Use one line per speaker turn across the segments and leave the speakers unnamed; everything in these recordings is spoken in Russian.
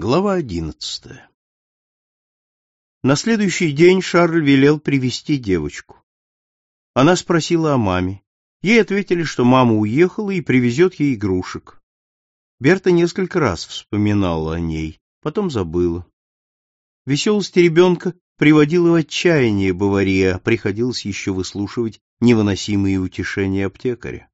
Глава одиннадцатая На следующий день Шарль велел привести девочку. Она спросила о маме. Ей ответили, что мама уехала и привезет ей игрушек. Берта несколько раз вспоминала о ней, потом забыла. Веселость ребенка приводила в отчаяние Бавария, приходилось еще выслушивать невыносимые утешения аптекаря.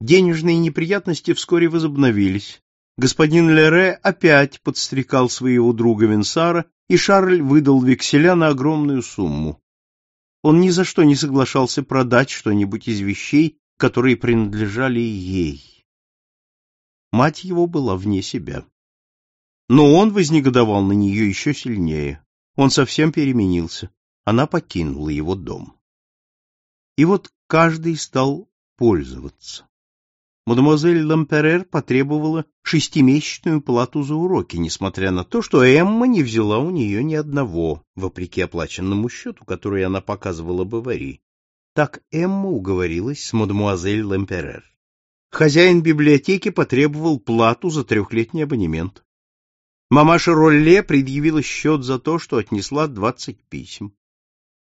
Денежные неприятности вскоре возобновились. Господин Лере опять подстрекал своего друга Венсара, и Шарль выдал векселя на огромную сумму. Он ни за что не соглашался продать что-нибудь из вещей, которые принадлежали ей. Мать его была вне себя. Но он вознегодовал на нее еще сильнее. Он совсем переменился. Она покинула его дом. И вот каждый стал пользоваться мадемуазель Ламперер потребовала шестимесячную плату за уроки, несмотря на то, что Эмма не взяла у нее ни одного, вопреки оплаченному счету, который она показывала Бавари. Так Эмма уговорилась с мадемуазель Ламперер. Хозяин библиотеки потребовал плату за трехлетний абонемент. Мамаша Ролле предъявила счет за то, что отнесла двадцать писем.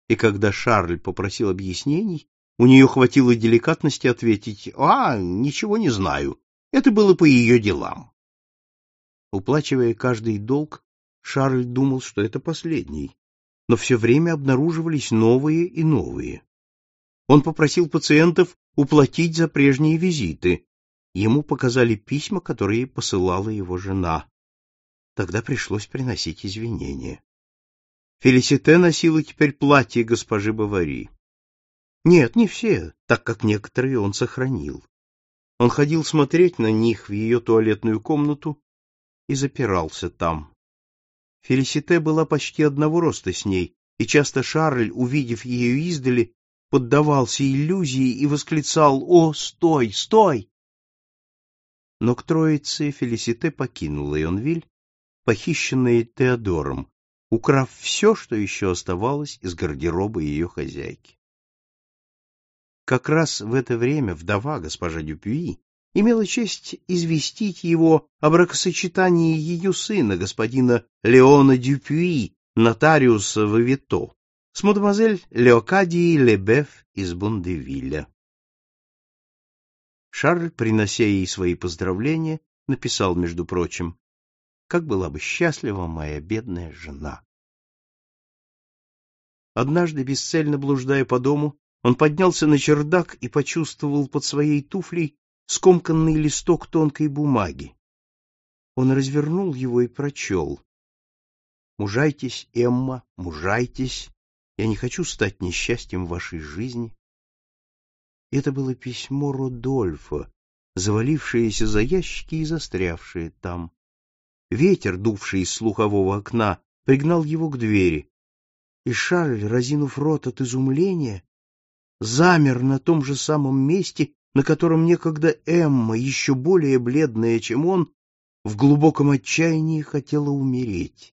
И когда Шарль попросил объяснений, у нее хватило деликатности ответить «А, ничего не знаю. Это было по ее делам». Уплачивая каждый долг, Шарль думал, что это последний, но все время обнаруживались новые и новые. Он попросил пациентов уплатить за прежние визиты. Ему показали письма, которые посылала его жена. Тогда пришлось приносить извинения. Фелисите носила теперь платье госпожи Бавари. Нет, не все, так как некоторые он сохранил. Он ходил смотреть на них в ее туалетную комнату и запирался там. Фелисите была почти одного роста с ней, и часто Шарль, увидев ее издали, поддавался иллюзии и восклицал «О, стой, стой!». Но к троице Фелисите покинула Ионвиль, похищенная Теодором, украв все, что еще оставалось из гардероба ее хозяйки. Как раз в это время вдова госпожа Дюпюи имела честь известить его о бракосочетании ее сына, господина Леона Дюпюи, нотариуса в с мадемуазель Леокадией Лебеф из Бондевилля. Шарль, принося ей свои поздравления, написал, между прочим, «Как была бы счастлива моя бедная жена!» Однажды, бесцельно блуждая по дому, он поднялся на чердак и почувствовал под своей туфлей скомканный листок тонкой бумаги. Он развернул его и прочел. «Мужайтесь, Эмма, мужайтесь. Я не хочу стать несчастьем вашей жизни». Это было письмо Родольфа, завалившееся за ящики и застрявшее там. Ветер, дувший из слухового окна, пригнал его к двери, и Шарль, разинув рот от изумления, замер на том же самом месте, на котором некогда Эмма, еще более бледная, чем он, в глубоком отчаянии хотела умереть.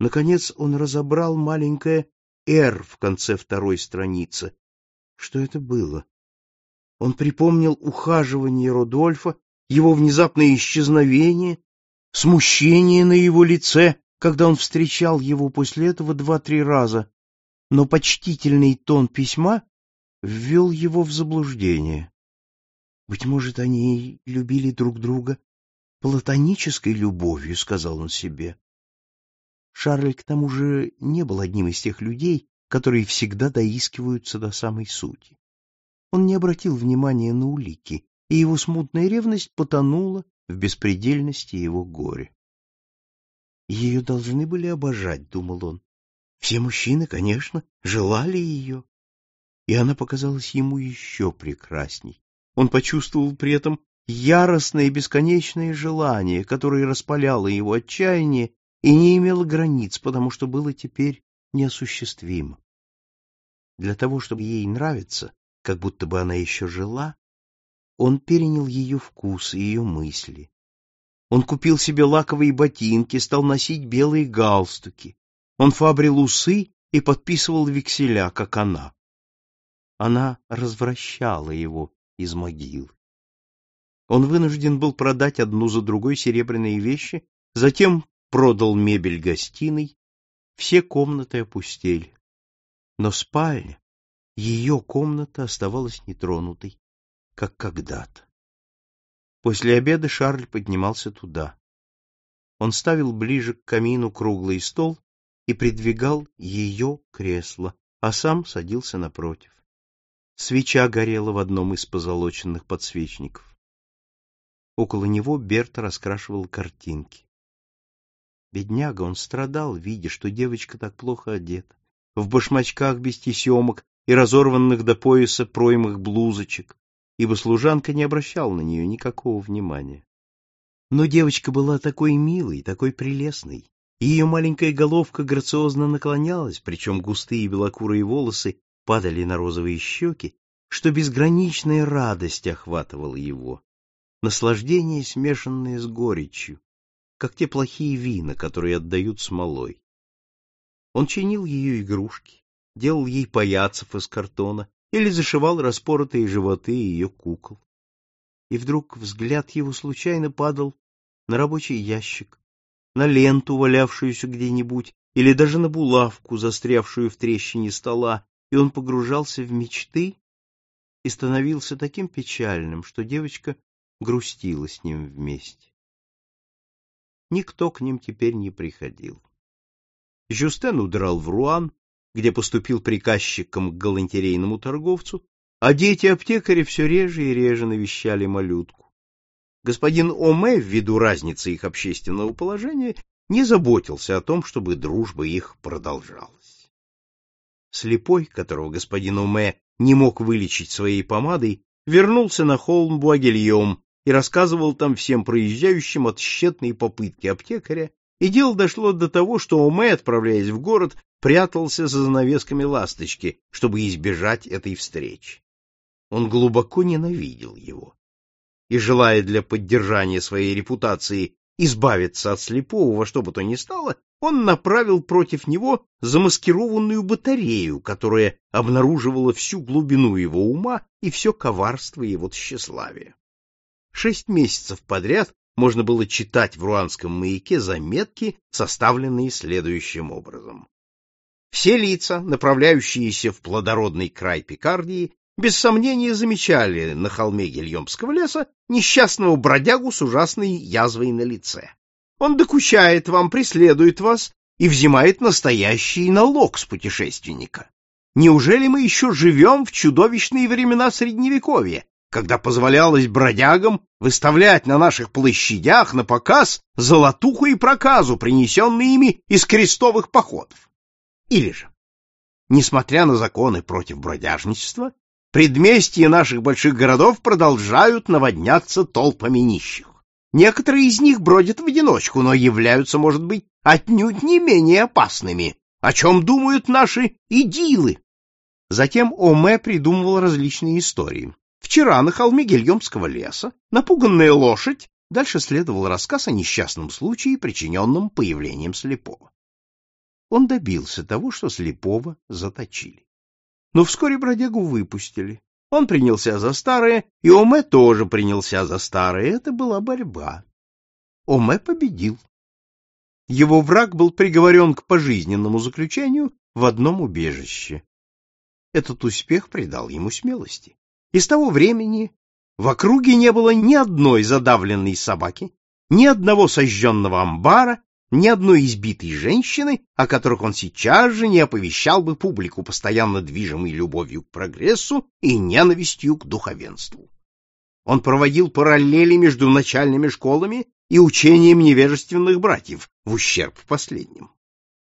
Наконец он разобрал маленькое «Р» в конце второй страницы. Что это было? Он припомнил ухаживание Родольфа, его внезапное исчезновение, смущение на его лице, когда он встречал его после этого два-три раза но почтительный тон письма ввел его в заблуждение. Быть может, они любили друг друга платонической любовью, сказал он себе. Шарль к тому же не был одним из тех людей, которые всегда доискиваются до самой сути. Он не обратил внимания на улики, и его смутная ревность потонула в беспредельности его горя. Ее должны были обожать, думал он. Все мужчины, конечно, желали ее. И она показалась ему еще прекрасней. Он почувствовал при этом яростное и бесконечное желание, которое распаляло его отчаяние и не имело границ, потому что было теперь неосуществимо. Для того, чтобы ей нравиться, как будто бы она еще жила, он перенял ее вкус и ее мысли. Он купил себе лаковые ботинки, стал носить белые галстуки. Он фабрил усы и подписывал векселя, как она. Она развращала его из могил. Он вынужден был продать одну за другой серебряные вещи, Затем продал мебель гостиной, все комнаты опустели. Но спальня, ее комната оставалась нетронутой, как когда-то. После обеда Шарль поднимался туда. Он ставил ближе к камину круглый стол и придвигал ее кресло, а сам садился напротив. Свеча горела в одном из позолоченных подсвечников. Около него Берта раскрашивал картинки. Бедняга, он страдал, видя, что девочка так плохо одета, в башмачках без тесемок и разорванных до пояса проймых блузочек, ибо служанка не обращала на нее никакого внимания. Но девочка была такой милой, такой прелестной, ее маленькая головка грациозно наклонялась, причем густые белокурые волосы падали на розовые щеки, что безграничная радость охватывала его, наслаждение, смешанное с горечью, как те плохие вина, которые отдают смолой. Он чинил ее игрушки, делал ей паяцев из картона или зашивал распоротые животы ее кукол. И вдруг взгляд его случайно падал на рабочий ящик, на ленту, валявшуюся где-нибудь, или даже на булавку, застрявшую в трещине стола, и он погружался в мечты и становился таким печальным, что девочка грустила с ним вместе никто к ним теперь не приходил. Жюстен удрал в Руан, где поступил приказчиком к галантерейному торговцу, а дети аптекаря все реже и реже навещали малютку. Господин Оме, ввиду разницы их общественного положения, не заботился о том, чтобы дружба их продолжалась. Слепой, которого господин Оме не мог вылечить своей помадой, вернулся на холм Буагельем, и рассказывал там всем проезжающим о тщетной попытке аптекаря, и дело дошло до того, что Оме, отправляясь в город, прятался за занавесками ласточки, чтобы избежать этой встречи. Он глубоко ненавидел его. И, желая для поддержания своей репутации избавиться от слепого во что бы то ни стало, он направил против него замаскированную батарею, которая обнаруживала всю глубину его ума и все коварство его тщеславия. Шесть месяцев подряд можно было читать в руанском маяке заметки, составленные следующим образом. Все лица, направляющиеся в плодородный край Пикардии, без сомнения замечали на холме Гильомского леса несчастного бродягу с ужасной язвой на лице. Он докучает вам, преследует вас и взимает настоящий налог с путешественника. Неужели мы еще живем в чудовищные времена Средневековья, когда позволялось бродягам выставлять на наших площадях на показ золотуху и проказу, принесенные ими из крестовых походов. Или же, несмотря на законы против бродяжничества, предместья наших больших городов продолжают наводняться толпами нищих. Некоторые из них бродят в одиночку, но являются, может быть, отнюдь не менее опасными, о чем думают наши идилы. Затем Оме придумывал различные истории. Вчера на холме Гильомского леса напуганная лошадь, дальше следовал рассказ о несчастном случае, причиненном появлением слепого. Он добился того, что слепого заточили. Но вскоре бродягу выпустили. Он принялся за старое, и Оме тоже принялся за старое. Это была борьба. Оме победил. Его враг был приговорен к пожизненному заключению в одном убежище. Этот успех придал ему смелости. И с того времени в округе не было ни одной задавленной собаки, ни одного сожженного амбара, ни одной избитой женщины, о которых он сейчас же не оповещал бы публику, постоянно движимой любовью к прогрессу и ненавистью к духовенству. Он проводил параллели между начальными школами и учением невежественных братьев в ущерб последним.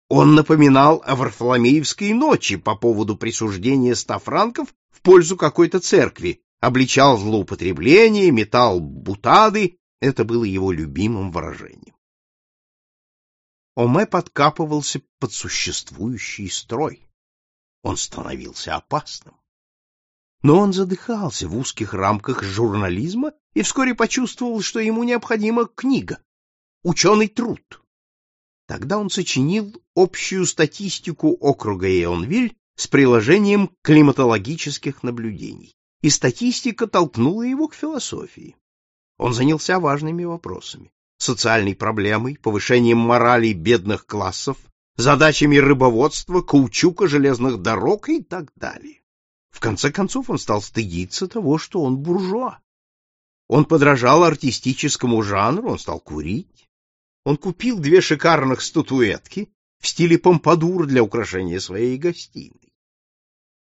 Он напоминал о Варфоломеевской ночи по поводу присуждения ста франков в пользу какой-то церкви, обличал злоупотребление, метал бутады, это было его любимым выражением. Оме подкапывался под существующий строй. Он становился опасным. Но он задыхался в узких рамках журнализма и вскоре почувствовал, что ему необходима книга, ученый труд. Тогда он сочинил общую статистику округа Эонвиль с приложением климатологических наблюдений, и статистика толкнула его к философии. Он занялся важными вопросами. Социальной проблемой, повышением морали бедных классов, задачами рыбоводства, каучука, железных дорог и так далее. В конце концов он стал стыдиться того, что он буржуа. Он подражал артистическому жанру, он стал курить. Он купил две шикарных статуэтки в стиле помпадур для украшения своей гостиной.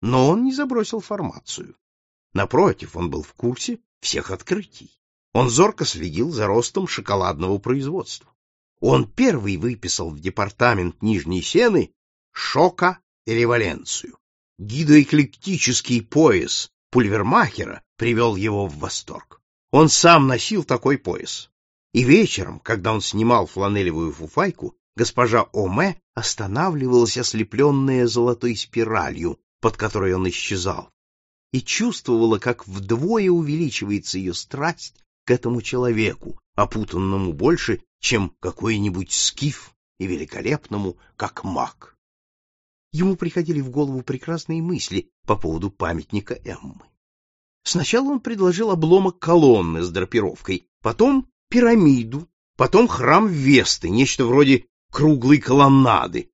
Но он не забросил формацию. Напротив, он был в курсе всех открытий. Он зорко следил за ростом шоколадного производства. Он первый выписал в департамент Нижней Сены шока и револенцию. Гидоэклектический пояс пульвермахера привел его в восторг. Он сам носил такой пояс. И вечером, когда он снимал фланелевую фуфайку, госпожа Оме останавливалась ослепленная золотой спиралью, под которой он исчезал, и чувствовала, как вдвое увеличивается ее страсть к этому человеку, опутанному больше, чем какой-нибудь скиф и великолепному, как маг. Ему приходили в голову прекрасные мысли по поводу памятника Эммы. Сначала он предложил обломок колонны с драпировкой, потом пирамиду, потом храм Весты, нечто вроде круглой колоннады,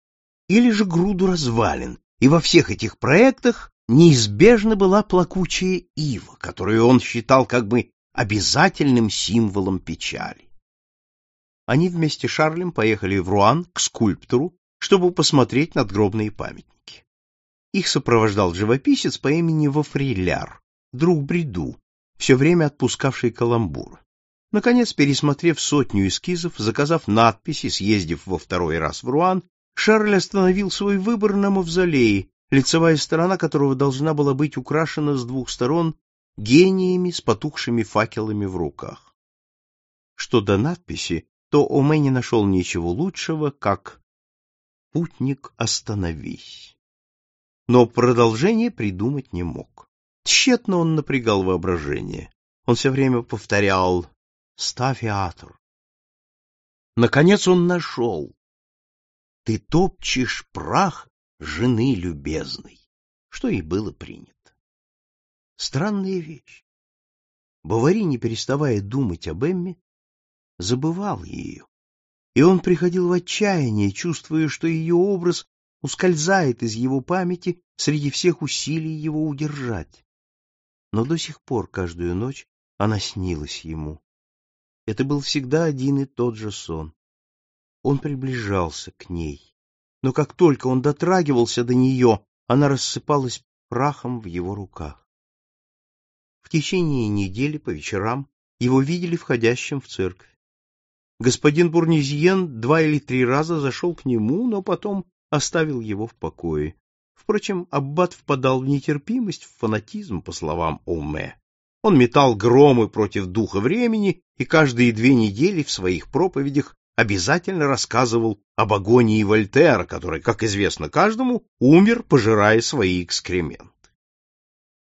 или же груду развалин, и во всех этих проектах неизбежно была плакучая ива, которую он считал как бы обязательным символом печали. Они вместе с Шарлем поехали в Руан к скульптору, чтобы посмотреть надгробные памятники. Их сопровождал живописец по имени Вафриляр, друг Бреду, все время отпускавший каламбур. Наконец, пересмотрев сотню эскизов, заказав надписи, съездив во второй раз в Руан, Шарль остановил свой выбор на мавзолее, лицевая сторона которого должна была быть украшена с двух сторон гениями с потухшими факелами в руках. Что до надписи, то Оме не нашел ничего лучшего, как «Путник, остановись». Но продолжение придумать не мог. Тщетно он напрягал воображение. Он все время повторял «Ставиатор». Наконец он нашел. «Ты топчешь прах жены любезной», что и было принято. Странная вещь. Бавари, не переставая думать об Эмме, забывал ее. И он приходил в отчаяние, чувствуя, что ее образ ускользает из его памяти среди всех усилий его удержать. Но до сих пор каждую ночь она снилась ему. Это был всегда один и тот же сон. Он приближался к ней, но как только он дотрагивался до нее, она рассыпалась прахом в его руках. В течение недели по вечерам его видели входящим в церковь. Господин Бурнизьен два или три раза зашел к нему, но потом оставил его в покое. Впрочем, аббат впадал в нетерпимость, в фанатизм, по словам Оме. Он метал громы против духа времени и каждые две недели в своих проповедях обязательно рассказывал об агонии Вольтера, который, как известно каждому, умер, пожирая свои экскременты.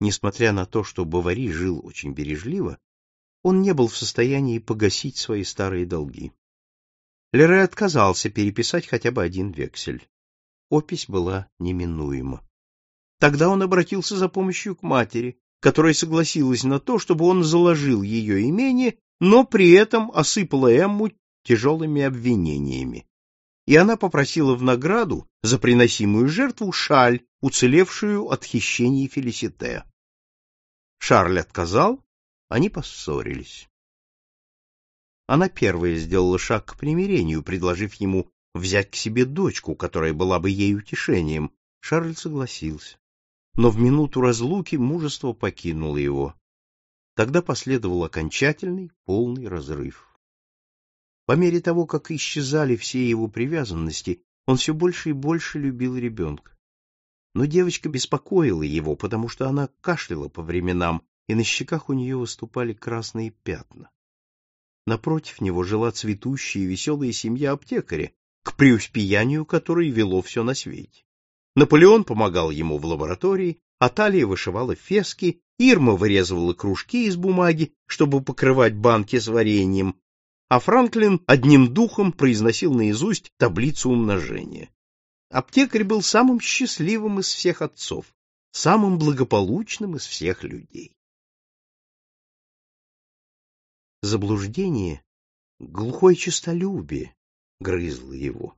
Несмотря на то, что Бавари жил очень бережливо, он не был в состоянии погасить свои старые долги. Лере отказался переписать хотя бы один вексель. Опись была неминуема. Тогда он обратился за помощью к матери, которая согласилась на то, чтобы он заложил ее имение, но при этом осыпала Эмму тяжелыми обвинениями. И она попросила в награду за приносимую жертву шаль, уцелевшую от хищений Фелисите. Шарль отказал, они поссорились. Она первая сделала шаг к примирению, предложив ему взять к себе дочку, которая была бы ей утешением. Шарль согласился. Но в минуту разлуки мужество покинуло его. Тогда последовал окончательный, полный разрыв. По мере того, как исчезали все его привязанности, он все больше и больше любил ребенка. Но девочка беспокоила его, потому что она кашляла по временам, и на щеках у нее выступали красные пятна. Напротив него жила цветущая и веселая семья аптекаря, к преуспеянию которой вело все на свете. Наполеон помогал ему в лаборатории, Аталия вышивала фески, Ирма вырезывала кружки из бумаги, чтобы покрывать банки с вареньем, а Франклин одним духом произносил наизусть таблицу умножения. Аптекарь был самым счастливым из всех отцов, самым благополучным из всех людей. Заблуждение Глухое честолюбие грызло его.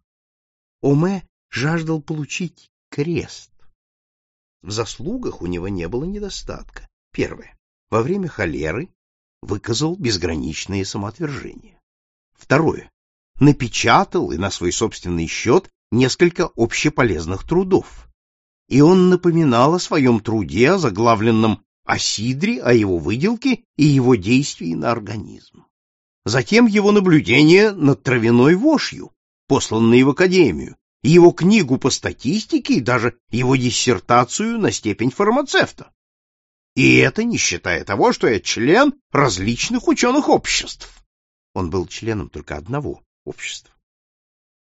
Оме жаждал получить крест. В заслугах у него не было недостатка. Первое. Во время холеры выказал безграничное самоотвержение. Второе. Напечатал и на свой собственный счет несколько общеполезных трудов. И он напоминал о своем труде, о заглавленном о сидре, о его выделке и его действии на организм. Затем его наблюдение над травяной вошью, посланные в академию, его книгу по статистике и даже его диссертацию на степень фармацевта. И это не считая того, что я член различных ученых обществ. Он был членом только одного общества.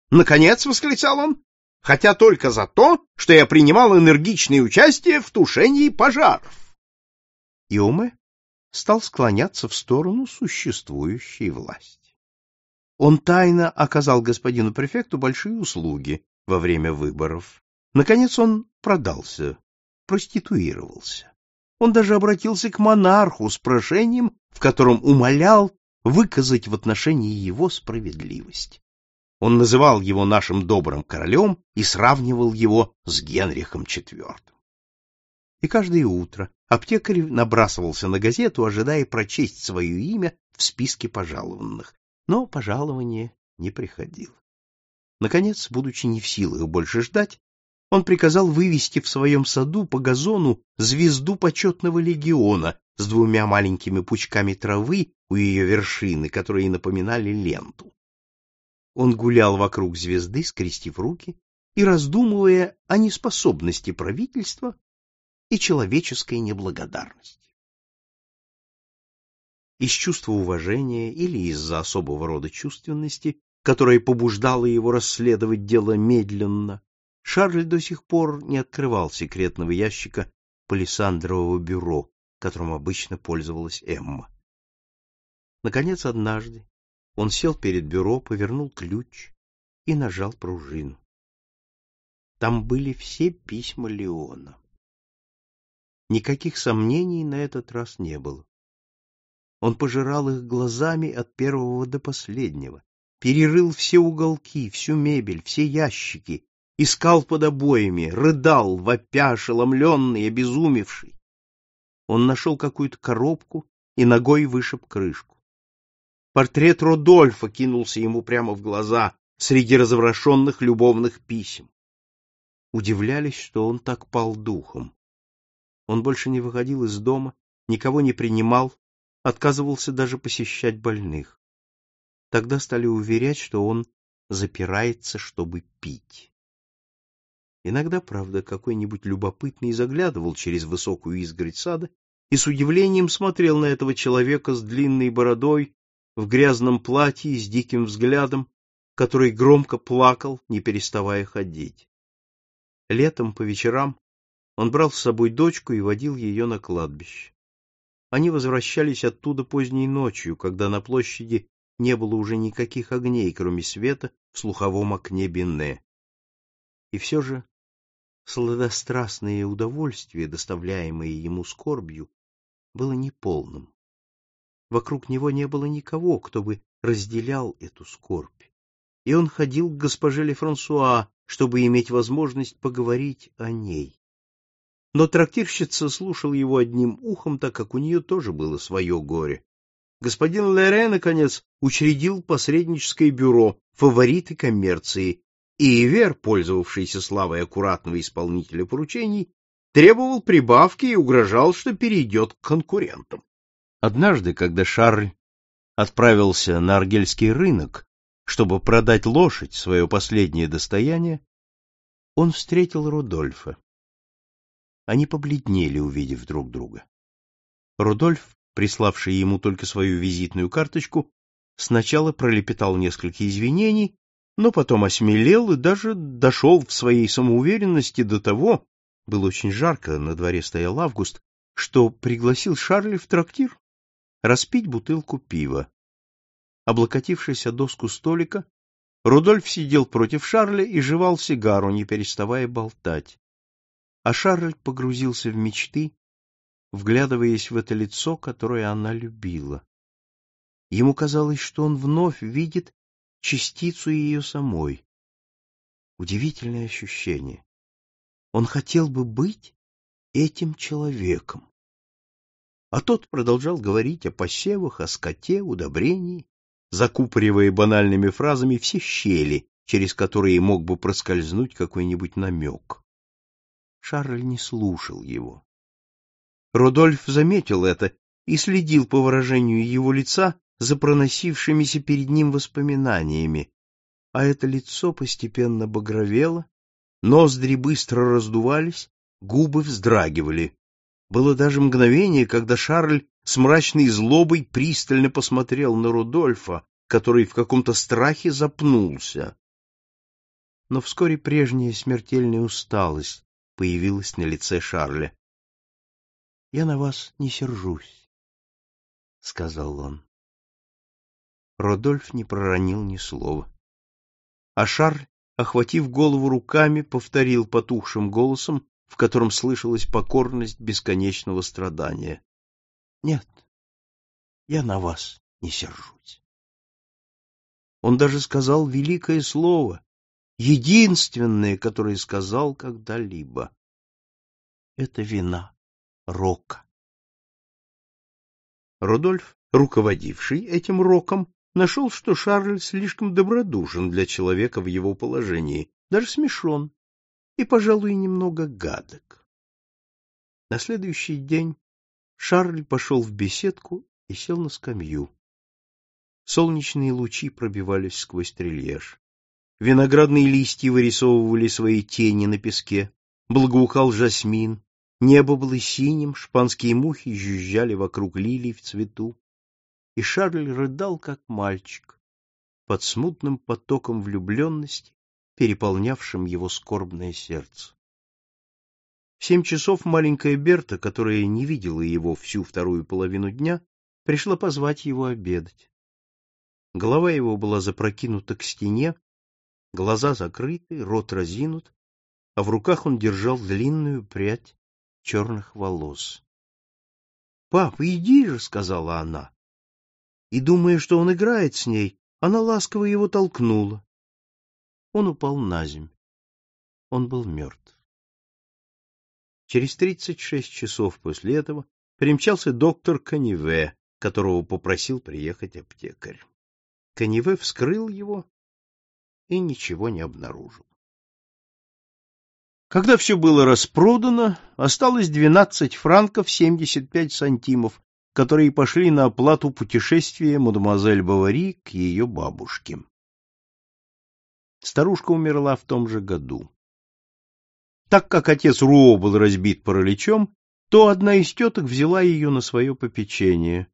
Наконец, восклицал он, хотя только за то, что я принимал энергичное участие в тушении пожаров. Иоме стал склоняться в сторону существующей власти. Он тайно оказал господину префекту большие услуги во время выборов. Наконец он продался, проституировался. Он даже обратился к монарху с прошением, в котором умолял выказать в отношении его справедливость. Он называл его нашим добрым королем и сравнивал его с Генрихом IV. И каждое утро аптекарь набрасывался на газету, ожидая прочесть свое имя в списке пожалованных, но пожалование не приходило. Наконец, будучи не в силах больше ждать, он приказал вывести в своем саду по газону звезду почетного легиона с двумя маленькими пучками травы у ее вершины, которые напоминали ленту. Он гулял вокруг звезды, скрестив руки и раздумывая о неспособности правительства и человеческой неблагодарности. Из чувства уважения или из-за особого рода чувственности, которая побуждала его расследовать дело медленно, Шарль до сих пор не открывал секретного ящика палисандрового бюро, которым обычно пользовалась Эмма. Наконец, однажды он сел перед бюро, повернул ключ и нажал пружину. Там были все письма Леона. Никаких сомнений на этот раз не было. Он пожирал их глазами от первого до последнего, перерыл все уголки, всю мебель, все ящики, искал под обоями, рыдал, вопя, ошеломленный, обезумевший. Он нашел какую-то коробку и ногой вышиб крышку. Портрет Родольфа кинулся ему прямо в глаза среди разворошенных любовных писем. Удивлялись, что он так пал духом. Он больше не выходил из дома, никого не принимал, отказывался даже посещать больных. Тогда стали уверять, что он запирается, чтобы пить. Иногда, правда, какой-нибудь любопытный заглядывал через высокую изгородь сада и с удивлением смотрел на этого человека с длинной бородой, в грязном платье с диким взглядом, который громко плакал, не переставая ходить. Летом по вечерам он брал с собой дочку и водил ее на кладбище. Они возвращались оттуда поздней ночью, когда на площади не было уже никаких огней, кроме света в слуховом окне Бенне. И все же сладострастное удовольствие, доставляемое ему скорбью, было неполным. Вокруг него не было никого, кто бы разделял эту скорбь. И он ходил к госпоже Лефрансуа, чтобы иметь возможность поговорить о ней. Но трактирщица слушал его одним ухом, так как у нее тоже было свое горе. Господин Лере, наконец, учредил посредническое бюро «Фавориты коммерции», и Ивер, пользовавшийся славой аккуратного исполнителя поручений, требовал прибавки и угрожал, что перейдет к конкурентам. Однажды, когда Шарль отправился на Аргельский рынок, чтобы продать лошадь, свое последнее достояние, он встретил Рудольфа. Они побледнели, увидев друг друга. Рудольф, приславший ему только свою визитную карточку, сначала пролепетал несколько извинений, но потом осмелел и даже дошел в своей самоуверенности до того, было очень жарко, на дворе стоял август, что пригласил Шарля в трактир распить бутылку пива. Облокотившись о доску столика, Рудольф сидел против Шарля и жевал сигару, не переставая болтать. А Шарль погрузился в мечты, вглядываясь в это лицо, которое она любила. Ему казалось, что он вновь видит частицу ее самой. Удивительное ощущение. Он хотел бы быть этим человеком. А тот продолжал говорить о посевах, о скоте, удобрении, закупоривая банальными фразами все щели, через которые мог бы проскользнуть какой-нибудь намек. Шарль не слушал его. Рудольф заметил это и следил по выражению его лица за проносившимися перед ним воспоминаниями, а это лицо постепенно багровело, ноздри быстро раздувались, губы вздрагивали. Было даже мгновение, когда Шарль с мрачной злобой пристально посмотрел на Рудольфа, который в каком-то страхе запнулся. Но вскоре прежняя смертельная усталость появилась на лице Шарля. — Я на вас не сержусь, — сказал он. Родольф не проронил ни слова. А Шарль, охватив голову руками, повторил потухшим голосом, в котором слышалась покорность бесконечного страдания. — Нет, я на вас не сержусь. Он даже сказал великое слово, единственное, которое сказал когда-либо. Это вина Рока. Рудольф, руководивший этим роком, нашел, что Шарль слишком добродушен для человека в его положении, даже смешон и, пожалуй, немного гадок. На следующий день Шарль пошел в беседку и сел на скамью. Солнечные лучи пробивались сквозь трильеж. Виноградные листья вырисовывали свои тени на песке, благоухал жасмин, небо было синим, шпанские мухи жужжали вокруг лилий в цвету и Шарль рыдал, как мальчик, под смутным потоком влюбленности, переполнявшим его скорбное сердце. В семь часов маленькая Берта, которая не видела его всю вторую половину дня, пришла позвать его обедать. Голова его была запрокинута к стене, глаза закрыты, рот разинут, а в руках он держал длинную прядь черных волос. — Папа, иди же, — сказала она и, думая, что он играет с ней, она ласково его толкнула. Он упал на земь. Он был мертв. Через тридцать шесть часов после этого примчался доктор Каниве, которого попросил приехать аптекарь. Каниве вскрыл его и ничего не обнаружил. Когда все было распродано, осталось двенадцать франков семьдесят пять сантимов, которые пошли на оплату путешествия мадемуазель Бавари к ее бабушке. Старушка умерла в том же году. Так как отец Руо был разбит параличом, то одна из теток взяла ее на свое попечение.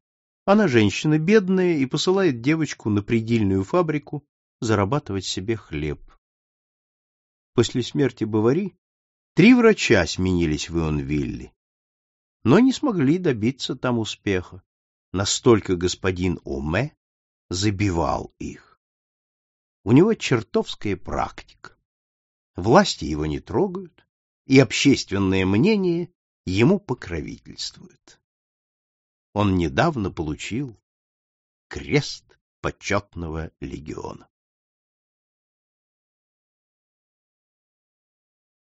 Она женщина бедная и посылает девочку на предельную фабрику зарабатывать себе хлеб. После смерти Бавари три врача сменились в Ионвилле но не смогли добиться там успеха. Настолько господин Оме забивал их. У него чертовская практика. Власти его не трогают, и общественное мнение ему покровительствует. Он недавно получил крест почетного легиона.